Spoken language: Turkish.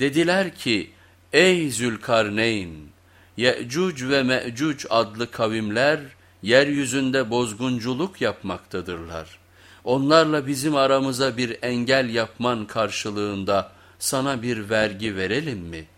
Dediler ki ey Zülkarneyn Ye'cuc ve Me'cuc adlı kavimler yeryüzünde bozgunculuk yapmaktadırlar. Onlarla bizim aramıza bir engel yapman karşılığında sana bir vergi verelim mi?''